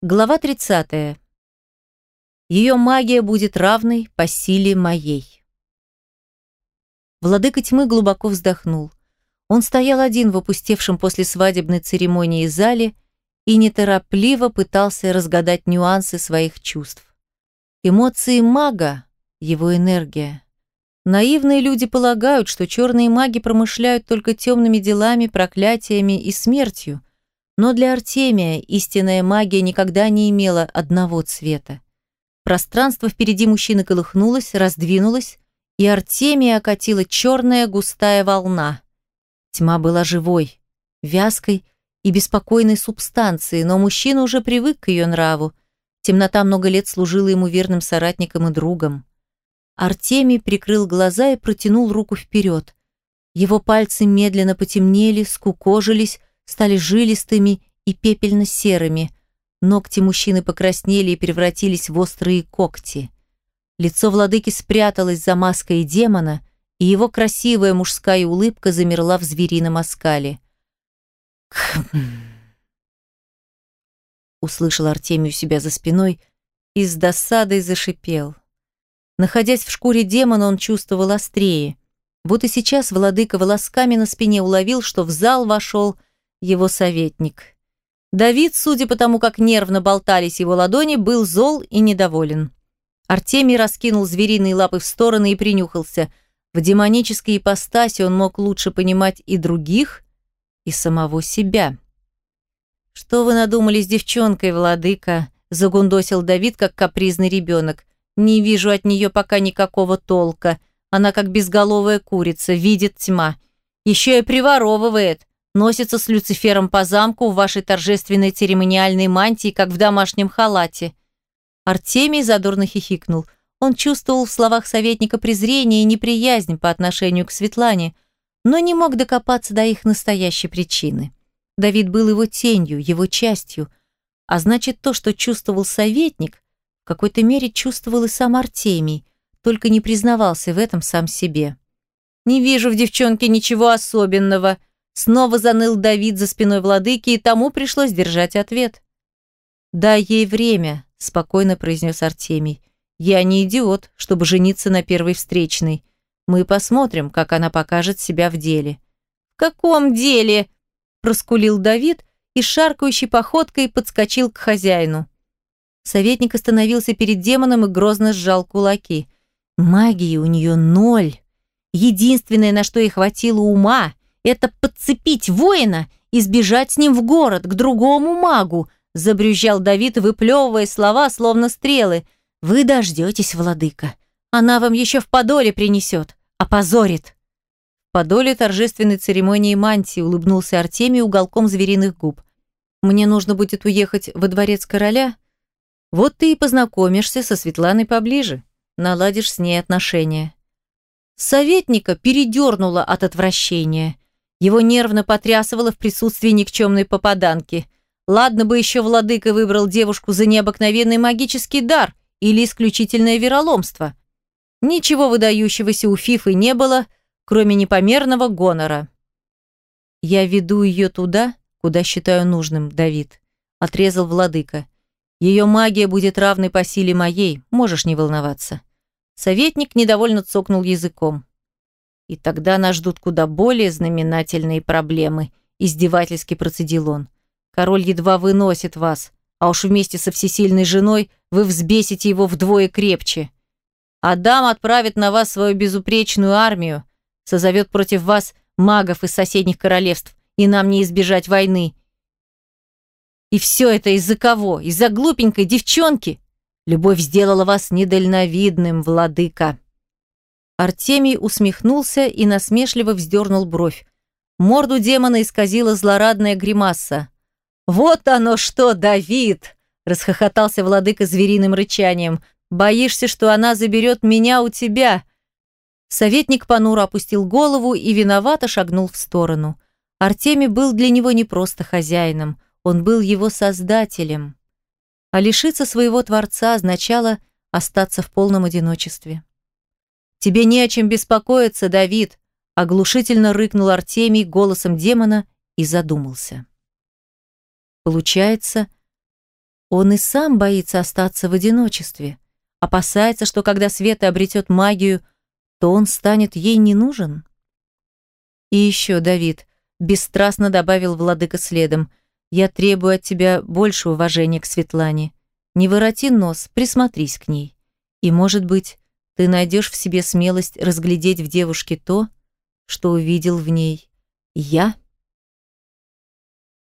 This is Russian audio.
Глава 30. Ее магия будет равной по силе моей. Владыка тьмы глубоко вздохнул. Он стоял один в опустевшем после свадебной церемонии зале и неторопливо пытался разгадать нюансы своих чувств. Эмоции мага – его энергия. Наивные люди полагают, что черные маги промышляют только темными делами, проклятиями и смертью – но для Артемия истинная магия никогда не имела одного цвета. Пространство впереди мужчины колыхнулось, раздвинулось, и Артемия окатила черная густая волна. Тьма была живой, вязкой и беспокойной субстанцией, но мужчина уже привык к ее нраву. Темнота много лет служила ему верным соратником и другом. Артемий прикрыл глаза и протянул руку вперед. Его пальцы медленно потемнели, скукожились, стали жилистыми и пепельно-серыми. Ногти мужчины покраснели и превратились в острые когти. Лицо владыки спряталось за маской демона, и его красивая мужская улыбка замерла в зверином оскале. Услышал Артемий у себя за спиной и с досадой зашипел. Находясь в шкуре демона, он чувствовал острее. Вот и сейчас владыка волосками на спине уловил, что в зал вошел его советник. Давид, судя по тому, как нервно болтались его ладони, был зол и недоволен. Артемий раскинул звериные лапы в стороны и принюхался. В демонической ипостаси он мог лучше понимать и других, и самого себя. «Что вы надумали с девчонкой, владыка?» – загундосил Давид, как капризный ребенок. «Не вижу от нее пока никакого толка. Она как безголовая курица, видит тьма. Еще и приворовывает носится с Люцифером по замку в вашей торжественной церемониальной мантии, как в домашнем халате». Артемий задорно хихикнул. Он чувствовал в словах советника презрение и неприязнь по отношению к Светлане, но не мог докопаться до их настоящей причины. Давид был его тенью, его частью, а значит, то, что чувствовал советник, в какой-то мере чувствовал и сам Артемий, только не признавался в этом сам себе. «Не вижу в девчонке ничего особенного», Снова заныл Давид за спиной владыки, и тому пришлось держать ответ. «Дай ей время», – спокойно произнес Артемий. «Я не идиот, чтобы жениться на первой встречной. Мы посмотрим, как она покажет себя в деле». «В каком деле?» – проскулил Давид и шаркающей походкой подскочил к хозяину. Советник остановился перед демоном и грозно сжал кулаки. Магии у нее ноль. Единственное, на что ей хватило ума, это подцепить воина и сбежать с ним в город, к другому магу, забрюзжал Давид, выплевывая слова, словно стрелы. Вы дождетесь, владыка. Она вам еще в подоле принесет, опозорит. В подоле торжественной церемонии мантии улыбнулся Артемий уголком звериных губ. Мне нужно будет уехать во дворец короля. Вот ты и познакомишься со Светланой поближе, наладишь с ней отношения. Советника передернуло от отвращения. Его нервно потрясывало в присутствии никчемной попаданки. Ладно бы еще владыка выбрал девушку за необыкновенный магический дар или исключительное вероломство. Ничего выдающегося у Фифы не было, кроме непомерного гонора. «Я веду ее туда, куда считаю нужным, Давид», – отрезал владыка. «Ее магия будет равной по силе моей, можешь не волноваться». Советник недовольно цокнул языком. И тогда нас ждут куда более знаменательные проблемы, издевательски процедил он. Король едва выносит вас, а уж вместе со всесильной женой вы взбесите его вдвое крепче. Адам отправит на вас свою безупречную армию, созовет против вас магов из соседних королевств, и нам не избежать войны. И все это из-за кого? Из-за глупенькой девчонки? Любовь сделала вас недальновидным, владыка. Артемий усмехнулся и насмешливо вздернул бровь. Морду демона исказила злорадная гримаса. «Вот оно что, Давид!» – расхохотался владыка звериным рычанием. «Боишься, что она заберет меня у тебя?» Советник понуро опустил голову и виновато шагнул в сторону. Артемий был для него не просто хозяином, он был его создателем. А лишиться своего Творца означало остаться в полном одиночестве. «Тебе не о чем беспокоиться, Давид!» оглушительно рыкнул Артемий голосом демона и задумался. Получается, Он и сам боится остаться в одиночестве. Опасается, что когда Света обретет магию, то он станет ей не нужен. И еще, Давид, бесстрастно добавил владыка следом, я требую от тебя больше уважения к Светлане. Не вороти нос, присмотрись к ней. И, может быть, ты найдешь в себе смелость разглядеть в девушке то, что увидел в ней я.